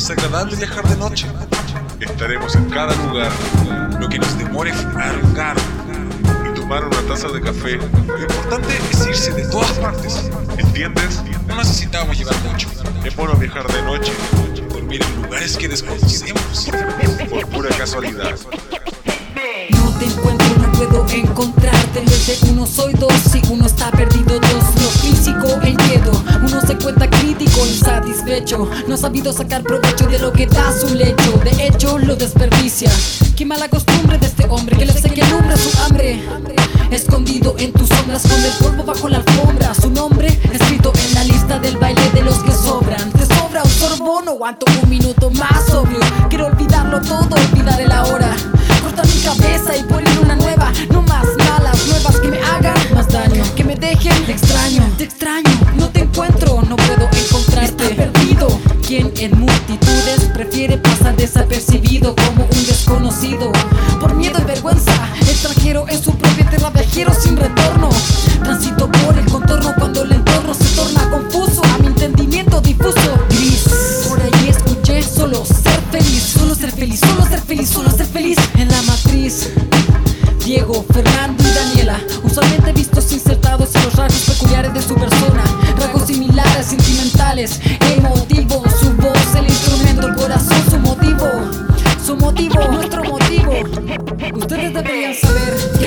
Es agradable viajar de noche. Estaremos en cada lugar, lo que nos demore un carro y tomar una taza de café. Lo importante es irse de todas partes. ¿Entiendes? No necesitamos llevar mucho. Es bueno viajar de noche, dormir en lugares que desconocemos, por pura casualidad. No ha sabido sacar provecho de lo que da su lecho. De hecho, lo desperdicia. Qué mala costumbre de este hombre que le sé que lumbre su hambre. Escondido en tus sombras, con el polvo bajo la alfombra. Su nombre escrito en la lista del baile de los que sobran. Te sobra un sorbo, no aguanto un minuto más obvio. Quiero olvidarlo todo, olvidar el prefiere pasar nuestro motivo. Ustedes deberían saber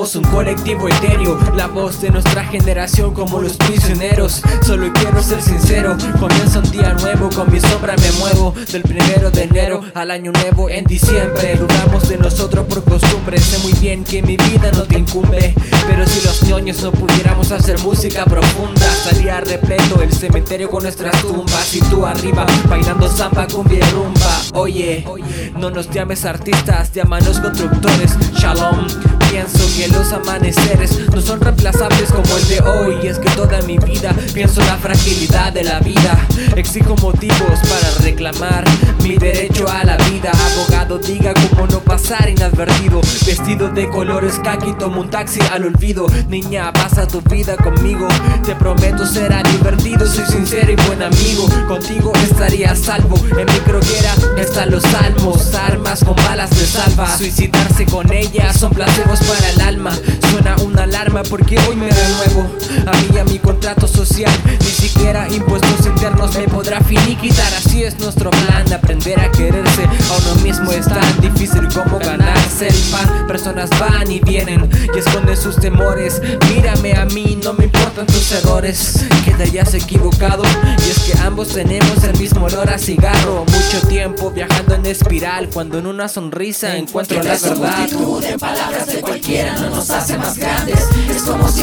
Somos un colectivo etéreo, la voz de nuestra generación como los prisioneros. Solo quiero ser sincero, comienza un día nuevo, con mi sombra me muevo. Del primero de enero al año nuevo en diciembre. Dudamos de nosotros por costumbre, sé muy bien que mi vida no te incumbe. Pero si los ñoños no pudiéramos hacer música profunda, estaría repleto el cementerio con nuestras tumbas. Y tú arriba, bailando samba, cumbia y rumba. Oye, no nos llames artistas, llámanos constructores. Que los amaneceres no son reemplazables como el de hoy. Es que toda mi vida pienso en la fragilidad de la vida. Exijo motivos para reclamar mi derecho a la Abogado, diga cómo no pasar inadvertido. Vestido de colores khaki, tomo un taxi al olvido. Niña, pasa tu vida conmigo. Te prometo será divertido. Soy sincero y buen amigo. Contigo estaría a salvo. En mi croquera están los salmos. Armas con balas de salva. Suicidarse con ellas son placebos para el alma. Porque hoy me renuevo. A mí y a mi contrato social. Ni siquiera impuestos internos me podrá finiquitar. Así es nuestro plan. Aprender a quererse a uno mismo es tan difícil como ganarse el pan. Personas van y vienen y esconden sus temores. Mírame a mí, no me importan tus errores. Que te hayas equivocado. Y es que ambos tenemos el mismo olor a cigarro. Mucho tiempo viajando en espiral. Cuando en una sonrisa encuentro la verdad. multitud de palabras de cualquiera no nos hace más grandes Es como si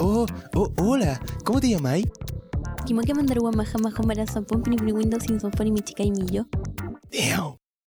Oh, oh, hola, ¿cómo te llamáis? Kimoke mandarua maja majo mara sampon pinipini windows sin son mi chica y millo. Damn.